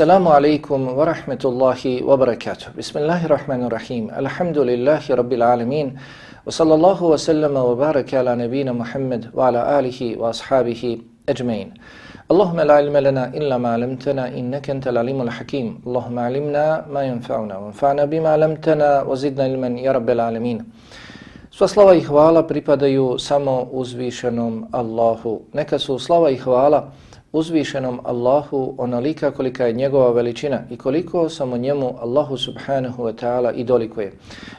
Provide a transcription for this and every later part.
Assalamu alaikum wa rahmetullahi wa barakatuh. Bismillahirrahmanirrahim. Alhamdulillahi rabbil alamin. Wa sallallahu wa sallama wa baraka ala nabina Muhammad wa ala alihi wa ashabihi ajmain. Allahumma la ilma lana illa ma alamtana innaka antal alimul hakim. Allahumma alimna ma yanfa'una wa anfa'na bima alamtana wa zidna ilman ya rabbil alamin. Sva slava i hvala pripadaju samo uzvišenom Allahu. Neka su slava i hvala uzvišenom Allahu onolika kolika je njegova veličina i koliko samo njemu Allahu subhanahu wa ta'ala i dolikuje.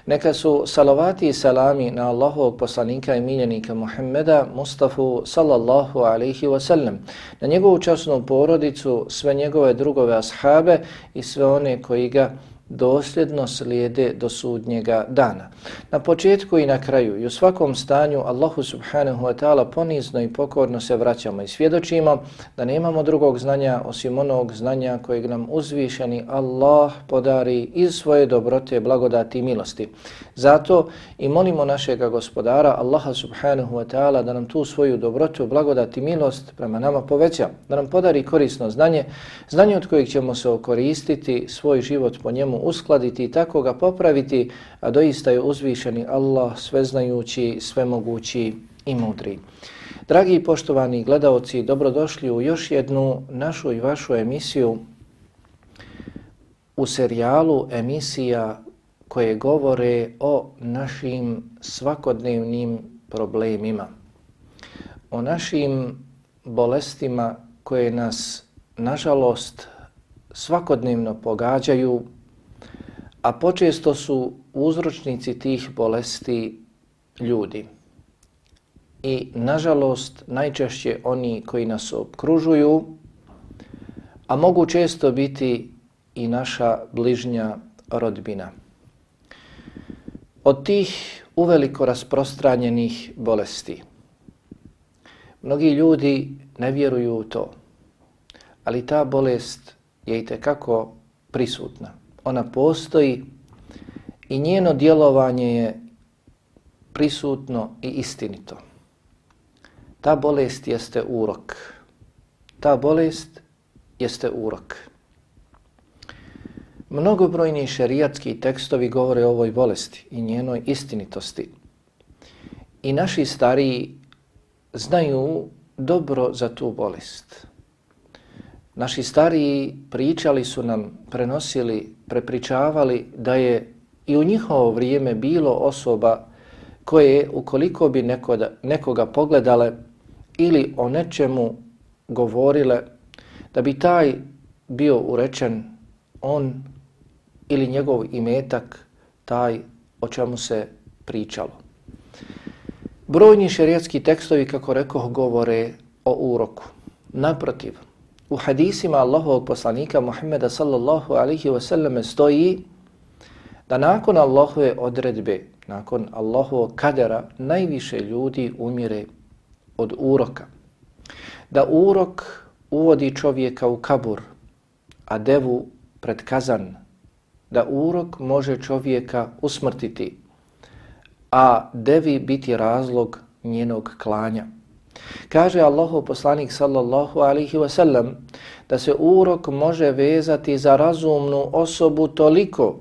Neka su salavati i salami na Allahovog poslanika i miljenika Muhammeda Mustafa sallallahu alaihi wa sallam, na njegovu časnu porodicu, sve njegove drugove ashabe i sve one koji ga dosljedno slijede do sudnjega dana. Na početku i na kraju i u svakom stanju Allahu subhanahu wa ta'ala ponizno i pokorno se vraćamo i svjedočimo da nemamo drugog znanja osim onog znanja kojeg nam uzvišeni Allah podari iz svoje dobrote, blagodati i milosti. Zato i molimo našega gospodara Allaha subhanahu wa ta'ala da nam tu svoju dobrotu, blagodati i milost prema nama poveća, da nam podari korisno znanje, znanje od kojeg ćemo se okoristiti svoj život po njemu uskladiti i tako ga popraviti, a doista je uzvišeni Allah sveznajući, svemogući i mudri. Dragi i poštovani gledaoci, dobrodošli u još jednu našu i vašu emisiju u serijalu emisija koje govore o našim svakodnevnim problemima, o našim bolestima koje nas, nažalost, svakodnevno pogađaju, a počesto su uzročnici tih bolesti ljudi. I nažalost najčešće oni koji nas okružuju, a mogu često biti i naša bližnja rodbina. Od tih uveliko rasprostranjenih bolesti, mnogi ljudi ne vjeruju u to, ali ta bolest je i tekako prisutna ona postoji i njeno djelovanje je prisutno i istinito. Ta bolest jeste urok. Ta bolest jeste urok. Mnogobrojni šerijatski tekstovi govore o ovoj bolesti i njenoj istinitosti. I naši stariji znaju dobro za tu bolest. Naši stariji pričali su nam, prenosili, prepričavali da je i u njihovo vrijeme bilo osoba koje ukoliko bi nekoga, nekoga pogledale ili o nečemu govorile, da bi taj bio urečen on ili njegov imetak, taj o čemu se pričalo. Brojni šerijetski tekstovi, kako rekao, govore o uroku. Naprotiv, u hadisima Allahovog poslanika Muhammeda sallallahu alihi wasallam stoji da nakon Allahove odredbe, nakon Allahovog kadera, najviše ljudi umire od uroka. Da urok uvodi čovjeka u kabur, a devu pred kazan. Da urok može čovjeka usmrtiti, a devi biti razlog njenog klanja. Kaže Allahu poslanik sallallahu alihi wasallam da se urok može vezati za razumnu osobu toliko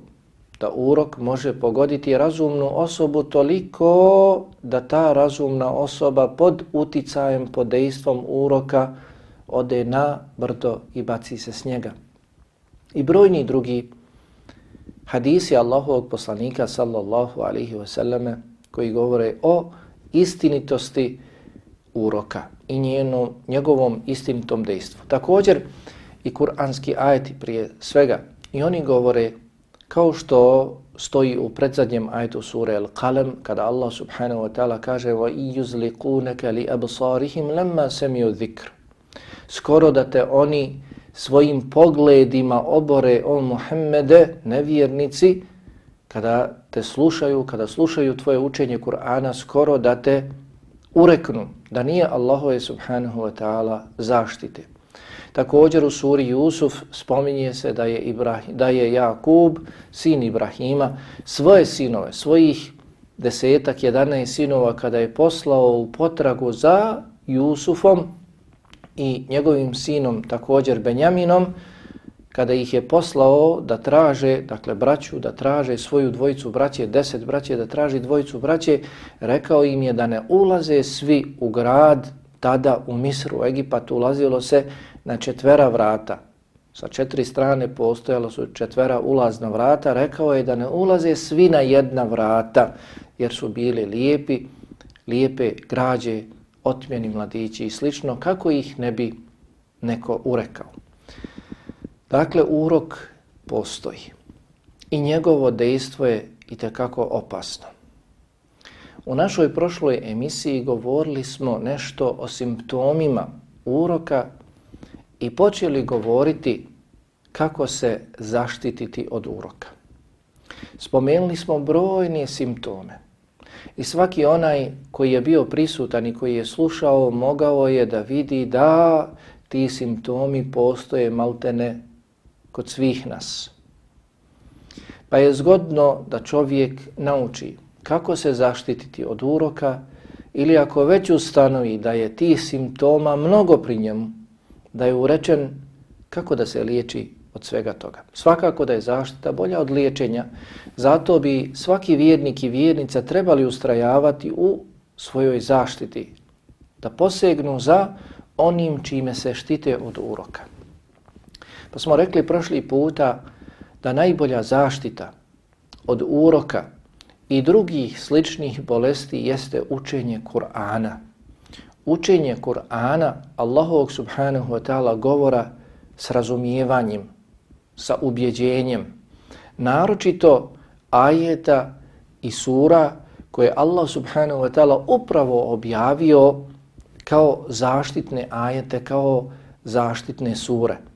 da urok može pogoditi razumnu osobu toliko da ta razumna osoba pod uticajem, pod dejstvom uroka ode na brdo i baci se s njega. I brojni drugi hadisi Allahovog poslanika sallallahu alaihi wasallame koji govore o istinitosti uroka i njenu, njegovom istinitom dejstvu. Također i kuranski ajeti prije svega i oni govore kao što stoji u predzadnjem ajetu sure Al-Qalam kada Allah subhanahu wa ta'ala kaže wa yuzliqunaka li absarihim lamma sami'u dhikr. Skoro da te oni svojim pogledima obore o Muhammede, nevjernici, kada te slušaju, kada slušaju tvoje učenje Kur'ana, skoro da te ureknu da nije Allahove subhanahu wa ta'ala zaštite. Također u suri Jusuf spominje se da je, Ibrahim, da je Jakub, sin Ibrahima, svoje sinove, svojih desetak, jedane sinova kada je poslao u potragu za Jusufom i njegovim sinom također Benjaminom, kada ih je poslao da traže, dakle braću, da traže svoju dvojicu braće, deset braće, da traži dvojicu braće, rekao im je da ne ulaze svi u grad, tada u Misru, u Egipat, ulazilo se na četvera vrata. Sa četiri strane postojalo su četvera ulazna vrata, rekao je da ne ulaze svi na jedna vrata, jer su bili lijepi, lijepe građe, otmjeni mladići i slično, kako ih ne bi neko urekao. Dakle, urok postoji i njegovo dejstvo je i tekako opasno. U našoj prošloj emisiji govorili smo nešto o simptomima uroka i počeli govoriti kako se zaštititi od uroka. Spomenuli smo brojne simptome i svaki onaj koji je bio prisutan i koji je slušao mogao je da vidi da ti simptomi postoje maltene kod svih nas. Pa je zgodno da čovjek nauči kako se zaštititi od uroka ili ako već ustanovi da je ti simptoma mnogo pri njemu, da je urečen kako da se liječi od svega toga. Svakako da je zaštita bolja od liječenja, zato bi svaki vjernik i vjernica trebali ustrajavati u svojoj zaštiti, da posegnu za onim čime se štite od uroka. Pa smo rekli prošli puta da najbolja zaštita od uroka i drugih sličnih bolesti jeste učenje Kur'ana. Učenje Kur'ana Allahovog subhanahu wa ta'ala govora s razumijevanjem, sa ubjeđenjem. Naročito ajeta i sura koje Allah subhanahu wa ta'ala upravo objavio kao zaštitne ajete, kao zaštitne sure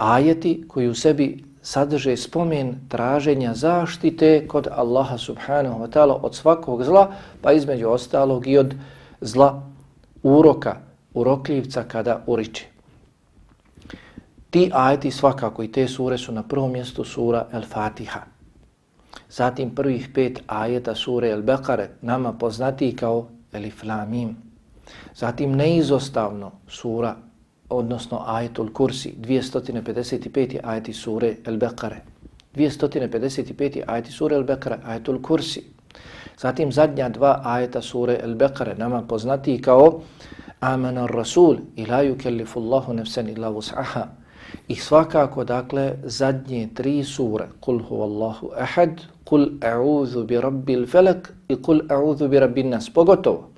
ajeti koji u sebi sadrže spomen traženja zaštite kod Allaha subhanahu wa ta'ala od svakog zla, pa između ostalog i od zla uroka, urokljivca kada uriče. Ti ajeti svakako i te sure su na prvom mjestu sura El Fatiha. Zatim prvih pet ajeta sure El Bekare, nama poznati kao Elif Lamim. Zatim neizostavno sura odnosno ajetul kursi, 255. ajeti sure El-Bekare. 255. ajeti sure El-Bekare, ajetul kursi. Zatim zadnja dva ajeta sure El-Bekare, nama poznati kao Amana Rasul, ila yukellifu Allahu nefsen illa vus'aha. I svakako, dakle, zadnje tri sure, Kul huvallahu ahad, Kul a'udhu bi rabbil felak i Kul a'udhu bi rabbin nas. Pogotovo,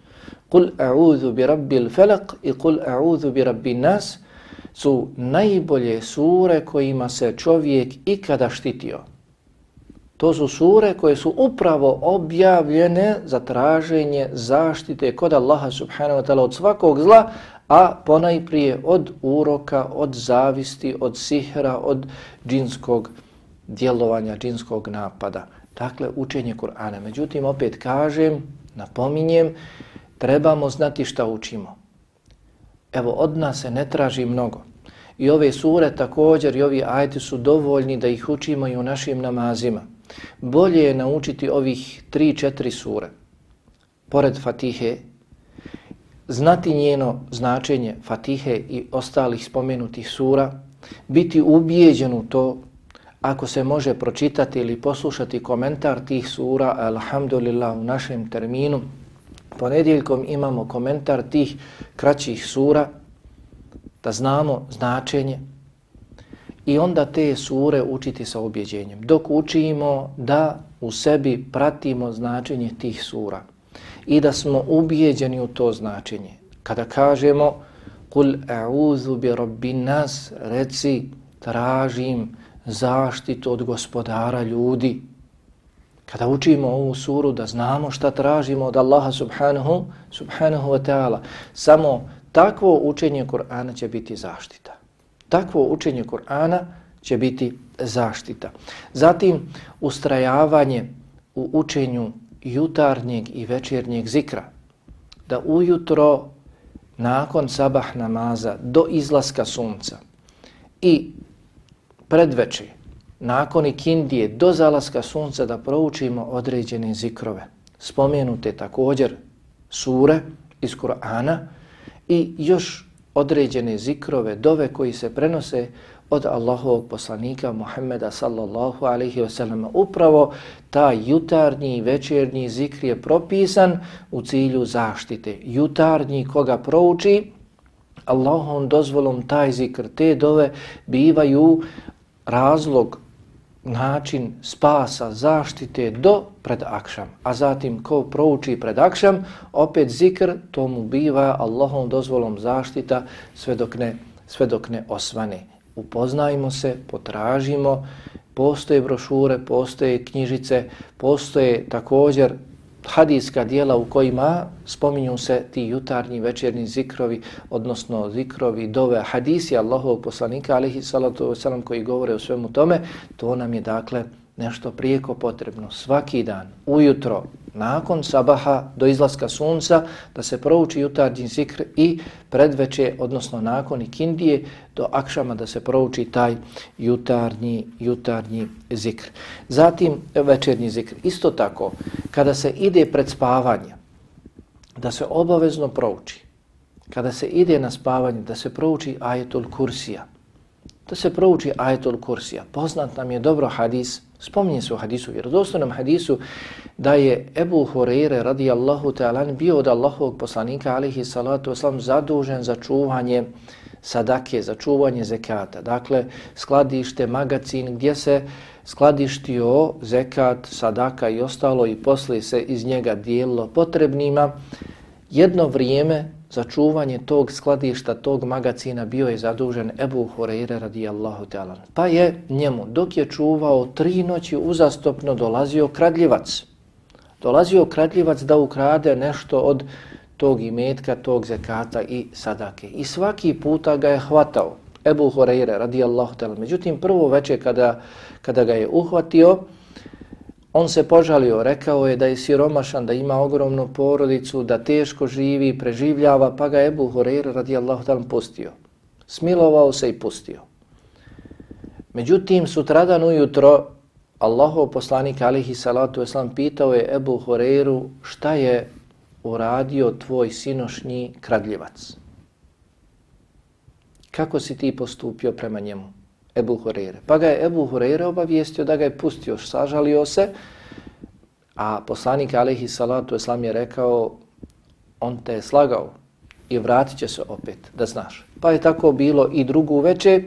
Kul a'udhu bi rabbil falaq i kul a'udhu bi rabbin nas su najbolje sure kojima se čovjek ikada štitio. To su sure koje su upravo objavljene za traženje zaštite kod Allaha subhanahu wa ta'ala od svakog zla, a ponajprije od uroka, od zavisti, od sihra, od džinskog djelovanja, džinskog napada. Dakle, učenje Kur'ana. Međutim, opet kažem, napominjem, trebamo znati šta učimo. Evo, od nas se ne traži mnogo. I ove sure također i ovi ajti su dovoljni da ih učimo i u našim namazima. Bolje je naučiti ovih tri, četiri sure. Pored Fatihe, znati njeno značenje Fatihe i ostalih spomenutih sura, biti ubijeđen u to, ako se može pročitati ili poslušati komentar tih sura, alhamdulillah, u našem terminu, ponedjeljkom imamo komentar tih kraćih sura, da znamo značenje i onda te sure učiti sa objeđenjem. Dok učimo da u sebi pratimo značenje tih sura i da smo ubijeđeni u to značenje. Kada kažemo Kul a'udhu bi rabbin nas, reci, tražim zaštitu od gospodara ljudi, kada učimo ovu suru da znamo šta tražimo od Allaha subhanahu, subhanahu wa ta'ala. Samo takvo učenje Kur'ana će biti zaštita. Takvo učenje Kur'ana će biti zaštita. Zatim ustrajavanje u učenju jutarnjeg i večernjeg zikra. Da ujutro nakon sabah namaza do izlaska sunca i predveče nakon ikindije do zalaska sunca da proučimo određene zikrove. Spomenute također sure iz Kur'ana i još određene zikrove, dove koji se prenose od Allahovog poslanika Muhammeda sallallahu alaihi wasallam. Upravo ta jutarnji i večernji zikr je propisan u cilju zaštite. Jutarnji koga prouči, Allahom dozvolom taj zikr, te dove bivaju razlog, način spasa, zaštite do pred akšam. A zatim ko prouči pred akšam, opet zikr, to mu biva Allahom dozvolom zaštita sve dok ne, sve dok ne osvane. Upoznajmo se, potražimo, postoje brošure, postoje knjižice, postoje također hadijska dijela u kojima spominju se ti jutarnji večernji zikrovi, odnosno zikrovi dove hadisi Allahovog poslanika, alihi salatu wasalam, koji govore o svemu tome, to nam je dakle nešto prijeko potrebno svaki dan, ujutro, nakon sabaha do izlaska sunca, da se prouči jutarnji zikr i predveče, odnosno nakon ikindije, do akšama da se prouči taj jutarnji, jutarnji zikr. Zatim večernji zikr. Isto tako, kada se ide pred spavanje, da se obavezno prouči, kada se ide na spavanje, da se prouči ajetul kursija, da se prouči ajetul kursija. Poznat nam je dobro hadis, Spominje se u hadisu, vjerodostojnom hadisu, da je Ebu Hureyre radijallahu ta'ala bio od Allahovog poslanika alihi salatu oslam zadužen za čuvanje sadake, za čuvanje zekata. Dakle, skladište, magacin gdje se skladištio zekat, sadaka i ostalo i poslije se iz njega dijelilo potrebnima. Jedno vrijeme za čuvanje tog skladišta, tog magacina bio je zadužen Ebu Hureyre radijallahu ta'ala. Pa je njemu, dok je čuvao tri noći uzastopno, dolazio kradljivac. Dolazio kradljivac da ukrade nešto od tog imetka, tog zekata i sadake. I svaki puta ga je hvatao Ebu Hureyre radijallahu ta'ala. Međutim, prvo večer kada, kada ga je uhvatio, On se požalio, rekao je da je siromašan, da ima ogromnu porodicu, da teško živi, preživljava, pa ga Ebu Horeir radijallahu talam pustio. Smilovao se i pustio. Međutim, sutradan ujutro, Allahov poslanik alihi salatu eslam pitao je Ebu Horeiru šta je uradio tvoj sinošnji kradljivac. Kako si ti postupio prema njemu? Ebu Hureyre. Pa ga je Ebu Hureyre obavijestio da ga je pustio, sažalio se, a poslanik alaihi Salatu Islam je rekao, on te je slagao i vratit će se opet, da znaš. Pa je tako bilo i drugu večer,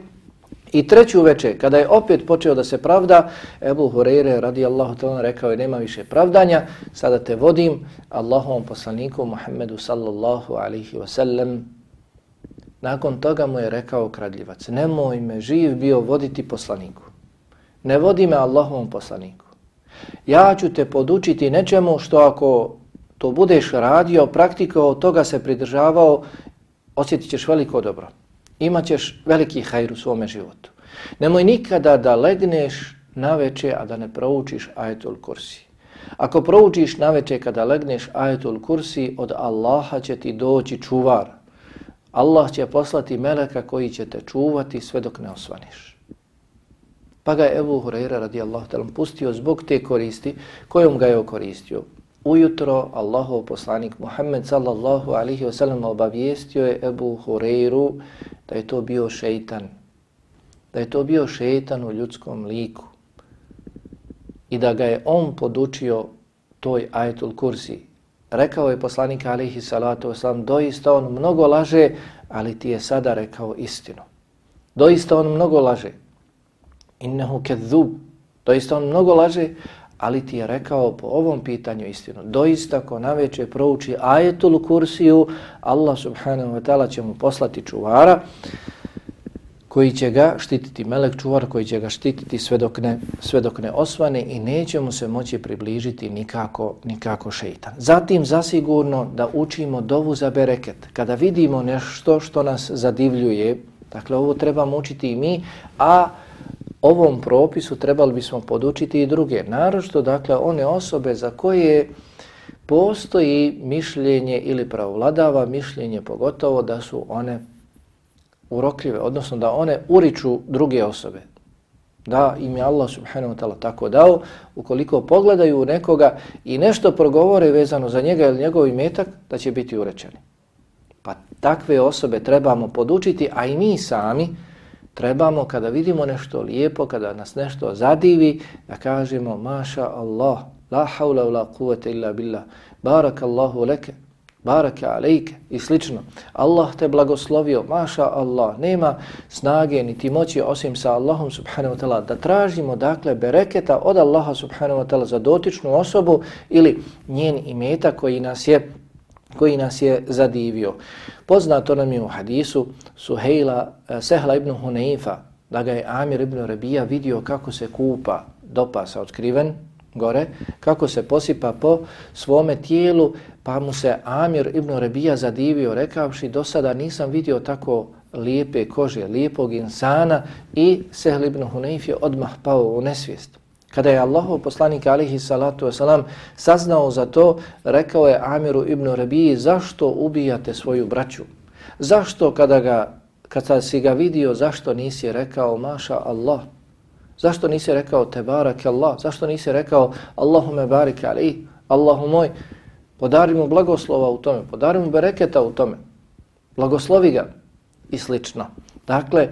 I treću večer, kada je opet počeo da se pravda, Ebu Hureyre radijallahu ta'ala rekao je nema više pravdanja, sada te vodim Allahovom poslaniku Muhammedu sallallahu alihi wasallam Nakon toga mu je rekao kradljivac, nemoj me živ bio voditi poslaniku. Ne vodi me Allahovom poslaniku. Ja ću te podučiti nečemu što ako to budeš radio, praktikovao, toga se pridržavao, osjetit ćeš veliko dobro. Imaćeš veliki hajr u svome životu. Nemoj nikada da legneš na veče, a da ne proučiš ajetul kursi. Ako proučiš na veče kada legneš ajetul kursi, od Allaha će ti doći čuvar, Allah će poslati meleka koji će te čuvati sve dok ne osvaniš. Pa ga je Ebu Hureyre radijallahu talam pustio zbog te koristi kojom ga je okoristio. Ujutro Allahov poslanik Muhammed sallallahu alihi wasallam obavijestio je Ebu Hureyru da je to bio šeitan. Da je to bio šeitan u ljudskom liku. I da ga je on podučio toj ajetul kursi, Rekao je poslanik alihi salatu wasalam, doista on mnogo laže, ali ti je sada rekao istinu. Doista on mnogo laže. Innehu kezub. Doista on mnogo laže, ali ti je rekao po ovom pitanju istinu. Doista ko naveče prouči ajetul kursiju, Allah subhanahu wa ta'ala će mu poslati čuvara koji će ga štititi, melek čuvar koji će ga štititi sve dok ne, sve dok ne osvane i neće mu se moći približiti nikako, nikako šeitan. Zatim zasigurno da učimo dovu za bereket. Kada vidimo nešto što nas zadivljuje, dakle ovo trebamo učiti i mi, a ovom propisu trebali bismo podučiti i druge. Naročito dakle, one osobe za koje postoji mišljenje ili pravovladava mišljenje pogotovo da su one urokljive, odnosno da one uriču druge osobe. Da im je Allah subhanahu wa ta'ala tako dao, ukoliko pogledaju nekoga i nešto progovore vezano za njega ili njegov imetak, da će biti urečeni. Pa takve osobe trebamo podučiti, a i mi sami trebamo kada vidimo nešto lijepo, kada nas nešto zadivi, da kažemo maša Allah, la haula la kuvvete illa billah, barakallahu leke, baraka alejke i slično. Allah te blagoslovio, maša Allah, nema snage niti moći osim sa Allahom subhanahu wa ta'ala da tražimo dakle bereketa od Allaha subhanahu wa ta'ala za dotičnu osobu ili njen imeta koji nas je koji nas je zadivio. Poznato nam je u hadisu Suhejla, eh, Sehla ibn Huneifa, da ga je Amir ibn Rabija vidio kako se kupa do pasa otkriven, gore, kako se posipa po svome tijelu, pa mu se Amir ibn Rabija zadivio rekavši do sada nisam vidio tako lijepe kože, lijepog insana i Sehl ibn Hunayf je odmah pao u nesvijest. Kada je Allahov poslanik alihi salatu wasalam saznao za to, rekao je Amiru ibn Rabiji zašto ubijate svoju braću? Zašto kada ga kada si ga vidio, zašto nisi rekao maša Allah? Zašto nisi rekao te barak Allah? Zašto nisi rekao Allahume barik ali? Allahu moj, podari mu blagoslova u tome, podari mu bereketa u tome. Blagoslovi ga i slično. Dakle,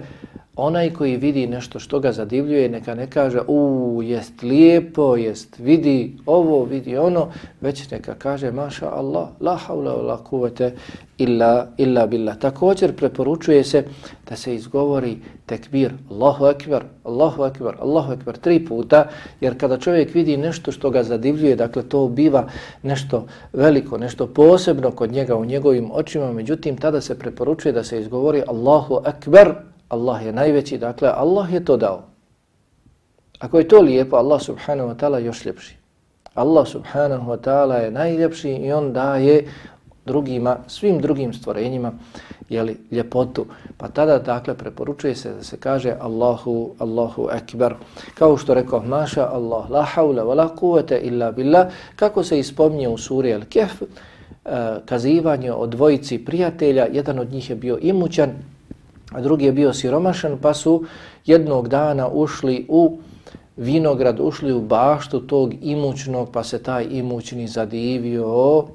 onaj koji vidi nešto što ga zadivljuje, neka ne kaže u jest lijepo, jest vidi ovo, vidi ono, već neka kaže maša Allah, la haula la kuvete illa, illa billah. Također preporučuje se da se izgovori tekbir, Allahu ekber, Allahu ekber, Allahu ekber, tri puta, jer kada čovjek vidi nešto što ga zadivljuje, dakle to biva nešto veliko, nešto posebno kod njega u njegovim očima, međutim tada se preporučuje da se izgovori Allahu ekber, Allah je najveći, dakle Allah je to dao. Ako je to lijepo, Allah subhanahu wa ta'ala još ljepši. Allah subhanahu wa ta'ala je najljepši i on daje drugima, svim drugim stvorenjima jeli, ljepotu. Pa tada dakle preporučuje se da se kaže Allahu, Allahu akbar. Kao što rekao Maša Allah, la haula wa la kuvvete illa billah, kako se ispomnije u suri Al-Kehf, eh, kazivanje o dvojici prijatelja, jedan od njih je bio imućan, a drugi je bio siromašan, pa su jednog dana ušli u vinograd, ušli u baštu tog imućnog, pa se taj imućni zadivio,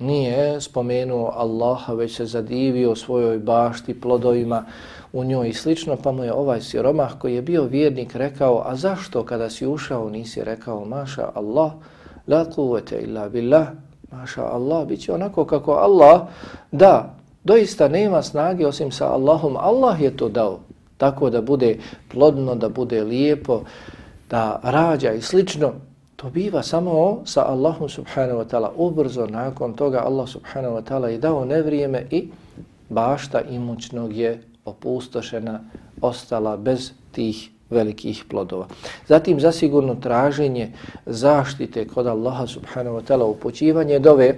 nije spomenuo Allaha, već se zadivio svojoj bašti, plodovima u njoj i slično, pa mu je ovaj siromah koji je bio vjernik rekao, a zašto kada si ušao nisi rekao, maša Allah, la kuvvete illa billah, maša Allah, bit će onako kako Allah da, doista nema snage osim sa Allahom. Allah je to dao tako da bude plodno, da bude lijepo, da rađa i slično. To biva samo sa Allahom subhanahu wa ta'ala. Ubrzo nakon toga Allah subhanahu wa ta'ala je dao nevrijeme i bašta imućnog je opustošena, ostala bez tih velikih plodova. Zatim zasigurno traženje zaštite kod Allaha subhanahu wa ta'ala upućivanje dove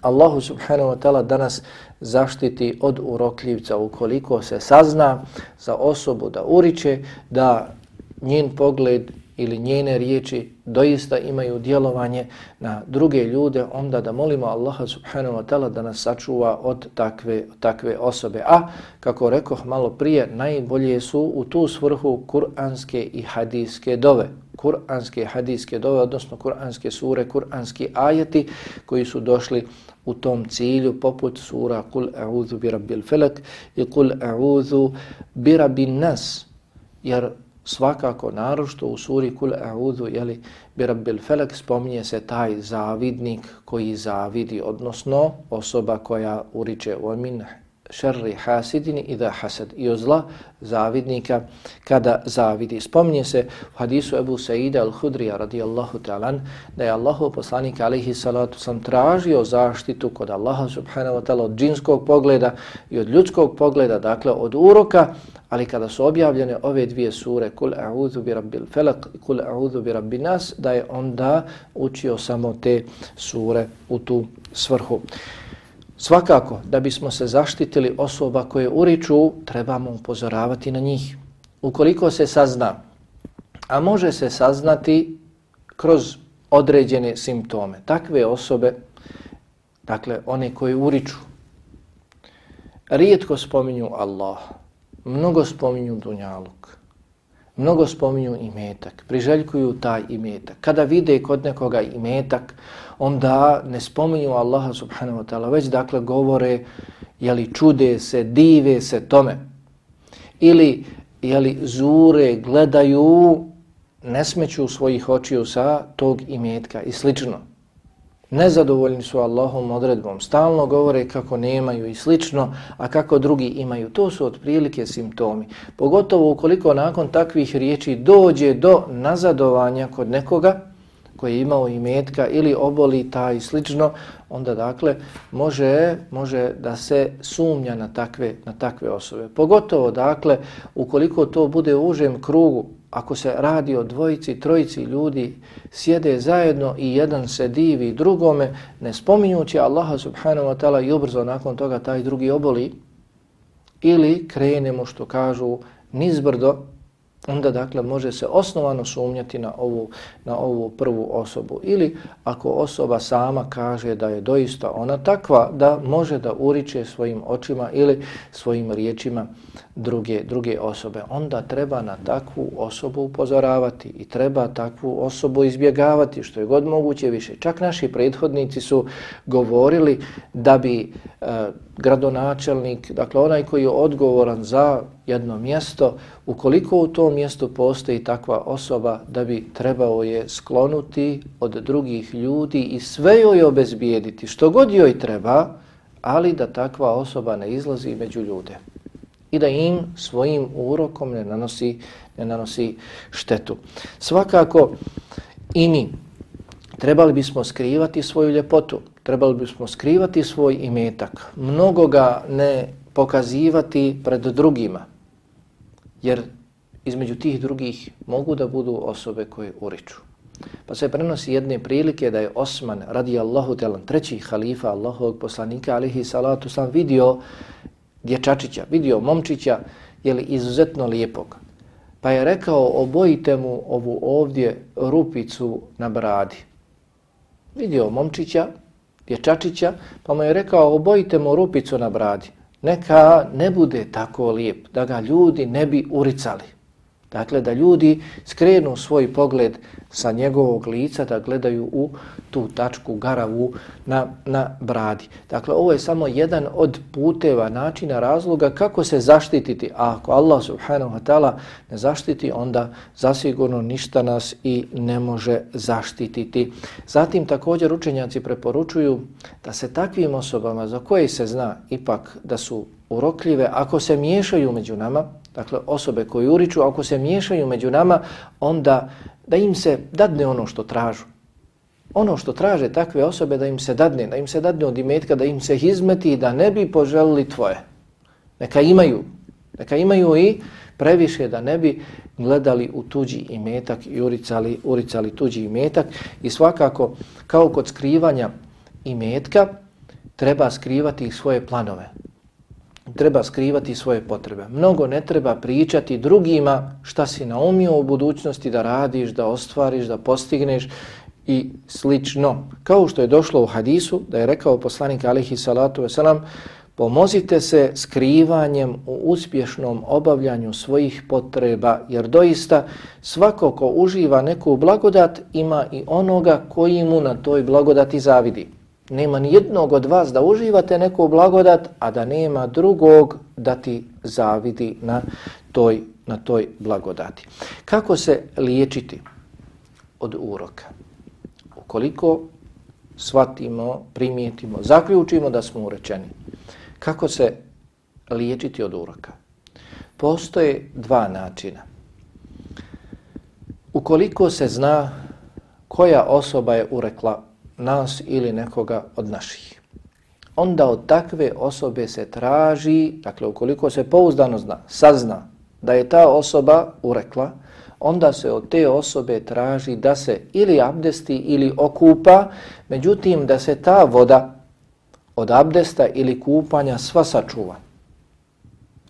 Allahu subhanahu wa ta'ala danas zaštiti od urokljivca ukoliko se sazna za osobu da uriče, da njen pogled ili njene riječi doista imaju djelovanje na druge ljude, onda da molimo Allaha subhanahu wa ta'ala da nas sačuva od takve, takve osobe. A, kako rekoh malo prije, najbolje su u tu svrhu kuranske i hadijske dove. Kuranske hadijske dove, odnosno kuranske sure, kuranski ajeti koji su došli u tom cilju poput sura Kul a'udhu bi rabbil felak i Kul a'udhu bi rabbin nas. Jer svakako narošto u suri Kul a'udhu jeli, bi rabbil felak spominje se taj zavidnik koji zavidi, odnosno osoba koja uriče u min šerri hasidini i da hasad i o zla zavidnika kada zavidi. Spominje se u hadisu Ebu Saida al-Hudrija radijallahu ta'alan da je Allahov poslanik alaihi salatu sam tražio zaštitu kod Allaha subhanahu wa ta'ala od džinskog pogleda i od ljudskog pogleda, dakle od uroka, ali kada su objavljene ove dvije sure kul a'udhu bi rabbil felak i kul a'udhu bi rabbi nas da je onda učio samo te sure u tu svrhu. Svakako, da bismo se zaštitili osoba koje uriču, trebamo upozoravati na njih. Ukoliko se sazna, a može se saznati kroz određene simptome, takve osobe, dakle one koje uriču, rijetko spominju Allah, mnogo spominju Dunjaluk, mnogo spominju imetak, priželjkuju taj imetak. Kada vide kod nekoga imetak, onda ne spominju Allaha subhanahu wa ta'ala, već dakle govore, jeli čude se, dive se tome. ili jeli, zure, gledaju, ne smeću svojih očiju sa tog imetka i slično. Nezadovoljni su Allahom odredbom, stalno govore kako nemaju i slično, a kako drugi imaju. To su otprilike simptomi. Pogotovo ukoliko nakon takvih riječi dođe do nazadovanja kod nekoga, koji je imao i metka ili oboli ta i slično, onda dakle može, može da se sumnja na takve, na takve osobe. Pogotovo dakle ukoliko to bude u užem krugu, ako se radi o dvojici, trojici ljudi, sjede zajedno i jedan se divi drugome, ne spominjući Allaha subhanahu wa ta'ala i ubrzo nakon toga taj drugi oboli, ili krenemo što kažu nizbrdo, onda dakle može se osnovano sumnjati na ovu, na ovu prvu osobu. Ili ako osoba sama kaže da je doista ona takva da može da uriče svojim očima ili svojim riječima druge, druge osobe, onda treba na takvu osobu upozoravati i treba takvu osobu izbjegavati što je god moguće više. Čak naši prethodnici su govorili da bi e, gradonačelnik, dakle onaj koji je odgovoran za jedno mjesto, ukoliko u tom mjestu postoji takva osoba da bi trebao je sklonuti od drugih ljudi i sve joj obezbijediti, što god joj treba, ali da takva osoba ne izlazi među ljude i da im svojim urokom ne nanosi, ne nanosi štetu. Svakako i mi trebali bismo skrivati svoju ljepotu, trebali bismo skrivati svoj imetak, mnogo ga ne pokazivati pred drugima, jer između tih drugih mogu da budu osobe koje uriču. Pa se prenosi jedne prilike da je Osman radijallahu telan, treći halifa Allahovog poslanika alihi salatu sam vidio dječačića, vidio momčića, je li izuzetno lijepog. Pa je rekao, obojite mu ovu ovdje rupicu na bradi. Vidio momčića, dječačića, pa mu je rekao, obojite mu rupicu na bradi. Neka ne bude tako lijep, da ga ljudi ne bi uricali. Dakle, da ljudi skrenu svoj pogled sa njegovog lica, da gledaju u tu tačku garavu na, na bradi. Dakle, ovo je samo jedan od puteva, načina, razloga kako se zaštititi. A ako Allah subhanahu wa ta'ala ne zaštiti, onda zasigurno ništa nas i ne može zaštititi. Zatim također učenjaci preporučuju da se takvim osobama za koje se zna ipak da su urokljive, ako se miješaju među nama, dakle osobe koji uriču, ako se miješaju među nama, onda da im se dadne ono što tražu. Ono što traže takve osobe da im se dadne, da im se dadne od imetka, da im se izmeti da ne bi poželili tvoje. Neka imaju, neka imaju i previše da ne bi gledali u tuđi imetak i uricali, uricali tuđi imetak. I svakako, kao kod skrivanja imetka, treba skrivati svoje planove treba skrivati svoje potrebe. Mnogo ne treba pričati drugima šta si naumio u budućnosti da radiš, da ostvariš, da postigneš i slično. Kao što je došlo u hadisu, da je rekao poslanik alihi salatu wasalam, pomozite se skrivanjem u uspješnom obavljanju svojih potreba, jer doista svako ko uživa neku blagodat ima i onoga koji mu na toj blagodati zavidi. Nema ni jednog od vas da uživate neku blagodat, a da nema drugog da ti zavidi na toj, na toj blagodati. Kako se liječiti od uroka? Ukoliko shvatimo, primijetimo, zaključimo da smo urečeni. Kako se liječiti od uroka? Postoje dva načina. Ukoliko se zna koja osoba je urekla nas ili nekoga od naših. Onda od takve osobe se traži, dakle ukoliko se pouzdano zna, sazna da je ta osoba urekla, onda se od te osobe traži da se ili abdesti ili okupa, međutim da se ta voda od abdesta ili kupanja sva sačuva.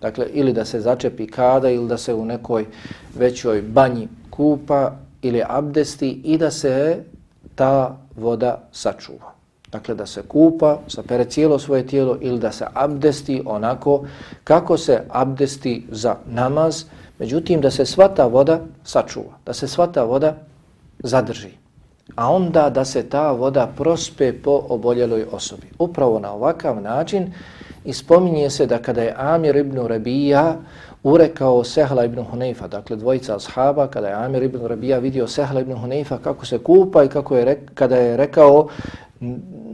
Dakle, ili da se začepi kada ili da se u nekoj većoj banji kupa ili abdesti i da se ta voda sačuva. Dakle, da se kupa, sapere cijelo svoje tijelo ili da se abdesti onako kako se abdesti za namaz, međutim da se sva ta voda sačuva, da se sva ta voda zadrži. A onda da se ta voda prospe po oboljeloj osobi. Upravo na ovakav način ispominje se da kada je Amir ibn Rabija urekao Sehla ibn Huneyfa, dakle dvojica ashaba, kada je Amir ibn Rabija vidio Sehla ibn Huneyfa kako se kupa i kako je re, kada je rekao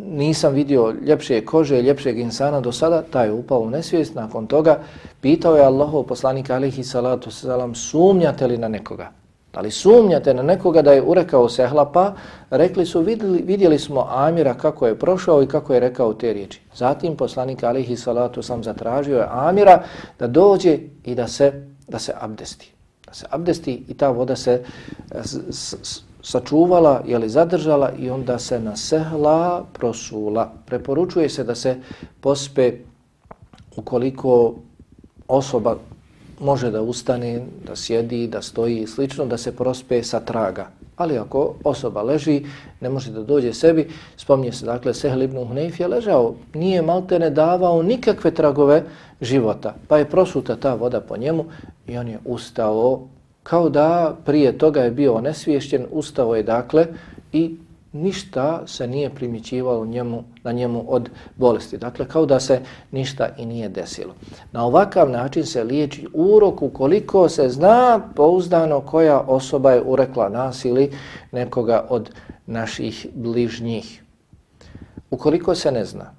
nisam vidio ljepše kože, ljepšeg insana do sada, taj je upao u nesvijest. Nakon toga pitao je Allahov poslanik alihi salatu salam, sumnjate li na nekoga? Da li sumnjate na nekoga da je urekao sehla? Pa rekli su, vidjeli, vidjeli smo Amira kako je prošao i kako je rekao te riječi. Zatim poslanik alihi salatu sam zatražio je Amira da dođe i da se, da se abdesti. Da se abdesti i ta voda se s, s, s, sačuvala, je li zadržala i onda se nasehla, prosula. Preporučuje se da se pospe ukoliko osoba može da ustane, da sjedi, da stoji i slično, da se prospe sa traga. Ali ako osoba leži, ne može da dođe sebi, spomnije se, dakle, Sehl ibn Hunayf je ležao, nije malte ne davao nikakve tragove života, pa je prosuta ta voda po njemu i on je ustao kao da prije toga je bio nesvješćen, ustao je dakle i ništa se nije primjećivalo njemu, na njemu od bolesti. Dakle, kao da se ništa i nije desilo. Na ovakav način se liječi urok ukoliko se zna pouzdano koja osoba je urekla nas ili nekoga od naših bližnjih. Ukoliko se ne zna,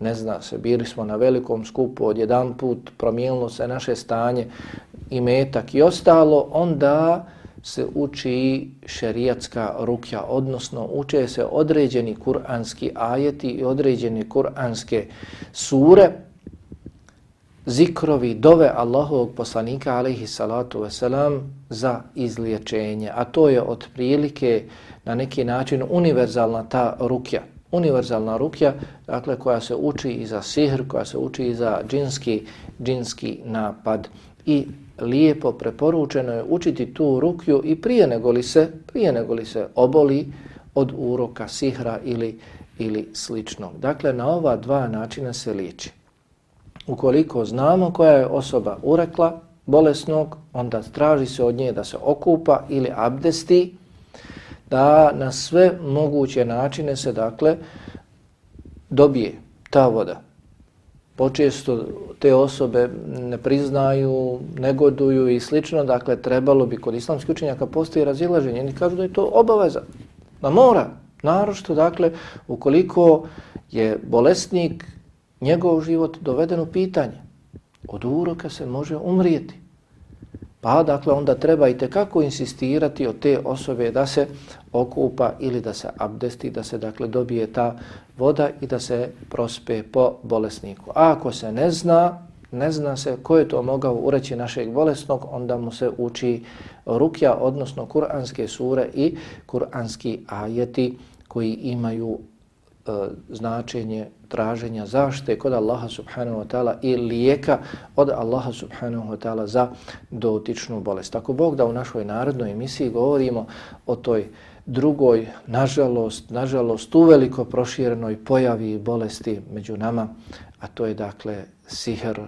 ne zna se, bili smo na velikom skupu, odjedan put promijenilo se naše stanje, i metak i ostalo, onda se uči i šerijatska rukja, odnosno uče se određeni kuranski ajeti i određene kuranske sure, zikrovi, dove Allahovog poslanika, alaihi salatu wasalam, za izliječenje. A to je otprilike na neki način univerzalna ta rukja. Univerzalna rukja, dakle, koja se uči i za sihr, koja se uči i za džinski, džinski napad. I lijepo preporučeno je učiti tu rukju i prije nego li se, prije nego li se oboli od uroka sihra ili, ili sličnog. Dakle, na ova dva načina se liječi. Ukoliko znamo koja je osoba urekla bolesnog, onda traži se od nje da se okupa ili abdesti, da na sve moguće načine se, dakle, dobije ta voda počesto te osobe ne priznaju, negoduju i slično, dakle trebalo bi kod islamskih učenjaka postoji razilaženje. Oni kažu da je to obaveza, da mora, narošto, dakle, ukoliko je bolesnik, njegov život doveden u pitanje, od uroka se može umrijeti. Pa dakle onda treba i kako insistirati od te osobe da se okupa ili da se abdesti, da se dakle dobije ta voda i da se prospe po bolesniku. A ako se ne zna, ne zna se ko je to mogao ureći našeg bolesnog, onda mu se uči rukja, odnosno kuranske sure i kuranski ajeti koji imaju e, značenje traženja zašte kod Allaha subhanahu wa ta'ala i lijeka od Allaha subhanahu wa ta'ala za dotičnu bolest. Tako Bog da u našoj narodnoj emisiji govorimo o toj drugoj, nažalost, nažalost, uveliko proširenoj pojavi bolesti među nama, a to je dakle sihr,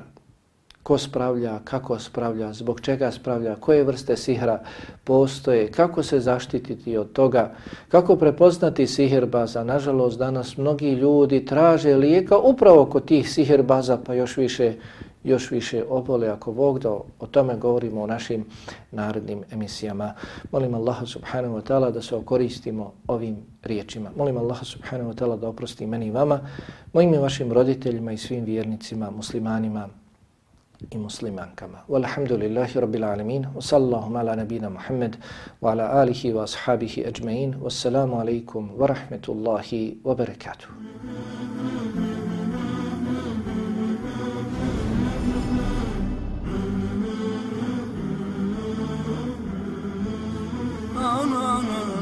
ko spravlja, kako spravlja, zbog čega spravlja, koje vrste sihra postoje, kako se zaštititi od toga, kako prepoznati sihirbaza. Nažalost, danas mnogi ljudi traže lijeka upravo kod tih sihirbaza, pa još više još više obole ako Bog da o tome govorimo u našim narednim emisijama. Molim Allaha subhanahu wa ta'ala da se okoristimo ovim riječima. Molim Allaha subhanahu wa ta'ala da oprosti meni i vama, mojim i vašim roditeljima i svim vjernicima, muslimanima, i muslimankama. Walhamdulillahi rabbil alemin, wa sallahu mala nabina Muhammed, wa ala alihi wa ashabihi ajma'in, wa salamu alaikum wa rahmetullahi wa barakatuh. no, no, no.